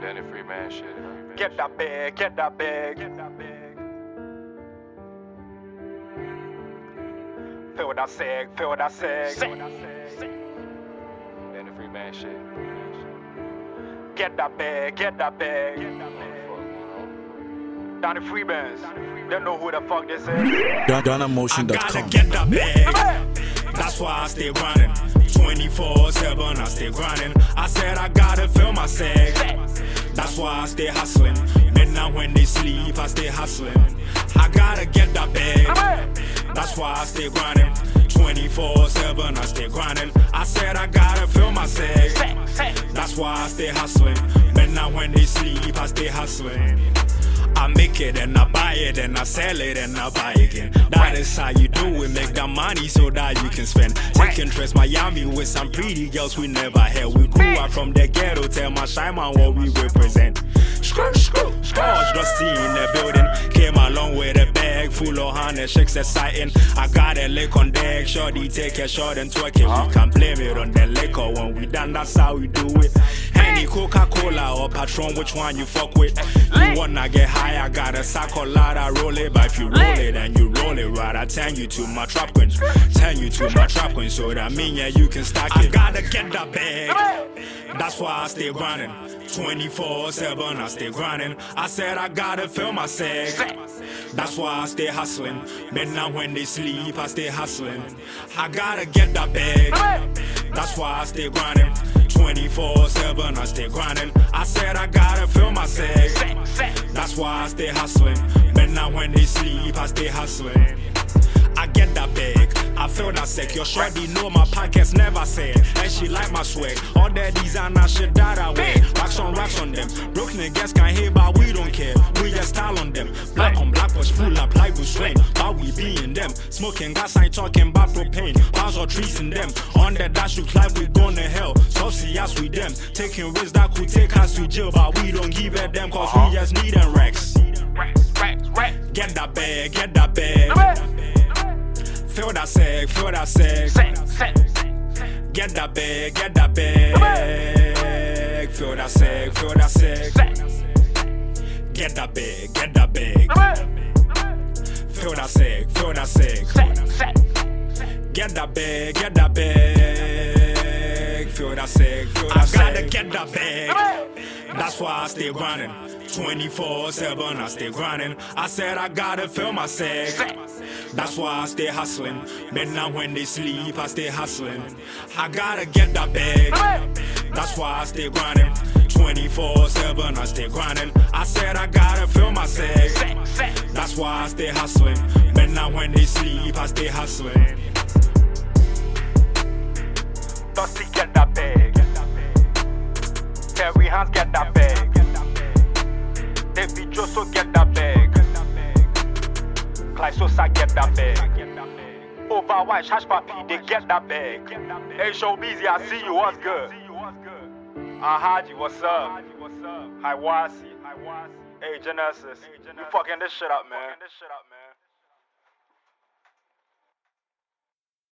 Danny Freeman shit. Get that bag, get that bag. Get that bag. Feel what I said, feel what I said. Danny Freeman shit. Get that bag, get that bag. Donnie Freemans, they know who the fuck this is. I gotta DonnaMotion.com. get that bag. That's why I stay grinding. 24 7, I stay grinding. I said I gotta fill my sack. That's why I stay hustling. Midnight when they sleep, I stay hustling. I gotta get that bag. That's why I stay grinding. 24 7, I stay grinding. I said I gotta fill my sack. That's why I stay hustling. Midnight when they sleep, I stay hustling. I make it and I buy it and I sell it and I buy again. That is how you do it. Make that money so that you can spend. Take interest, Miami with some pretty girls we never had. We grew up from the ghetto. Tell my shy man what we represent. Screw, screw, scores dusty in the building. Came along with a bag full of honey, shakes exciting. I got a lick on deck, shorty take a shot and twerk it. We uh-huh. can blame it on the liquor when we done. That's how we do it. Henny, Coca Cola or Patron, which one you fuck with? You wanna get high? I got a I roll it. But if you roll it and you roll it right, I turn you to my trap queen. Turn you to my trap queen, so that mean yeah you can stack it. I gotta get that bag. That's why I stay grinding. 24 7, I stay grinding. I said I gotta fill my sack. That's why I stay hustling. Midnight when they sleep, I stay hustling. I gotta get that bag. That's why I stay grinding. 24 7, I stay grinding. I said I gotta feel my sack. That's why I stay hustling. Midnight when they sleep, I stay hustling. I get that bag. I feel that sick. Your shorty know my pockets never said. And she like my swag. All that designer shit that I wear. Rocks on rocks on them. Broke niggas can't hear, but we don't care. We just style on them. Black on black was full up like we swing. But we be in them. Smoking gas, I ain't talking about propane. Or trees in them. On the dash, look like we going to hell. So see us with them. Taking risks that could take us to jail. But we don't give a damn cause we just need them racks. Get that bag, get that bag. Feel that sack, feel that sack. Get that bag, get that bag. Feel that sack, feel that sack. Get that bag, get that bag. Feel that sack, feel that sack. Get that bag, get that bag. Feel that sack, feel that. I gotta get that bag. That's why I stay grinding. 24 7, I stay grinding. I said I gotta feel my sack. That's why I stay hustling. Midnight when they sleep, I stay hustling. I gotta get that bag. That's why I stay grinding. 24 7, I stay grinding. I said I gotta feel my sack. That's why I stay hustling. Midnight when they sleep, I stay hustling. Dusty, get that bag. Terry Hans, get that bag. David Joso, get that bag. Clyde Sosa, get that bag. Overwatch, Hash Papi, they get that bag. Hey, Show Busy, I see you, what's good? Ah, Ahaji, what's up? Hi, Wasi. Hey, Genesis. You fucking this shit up, man.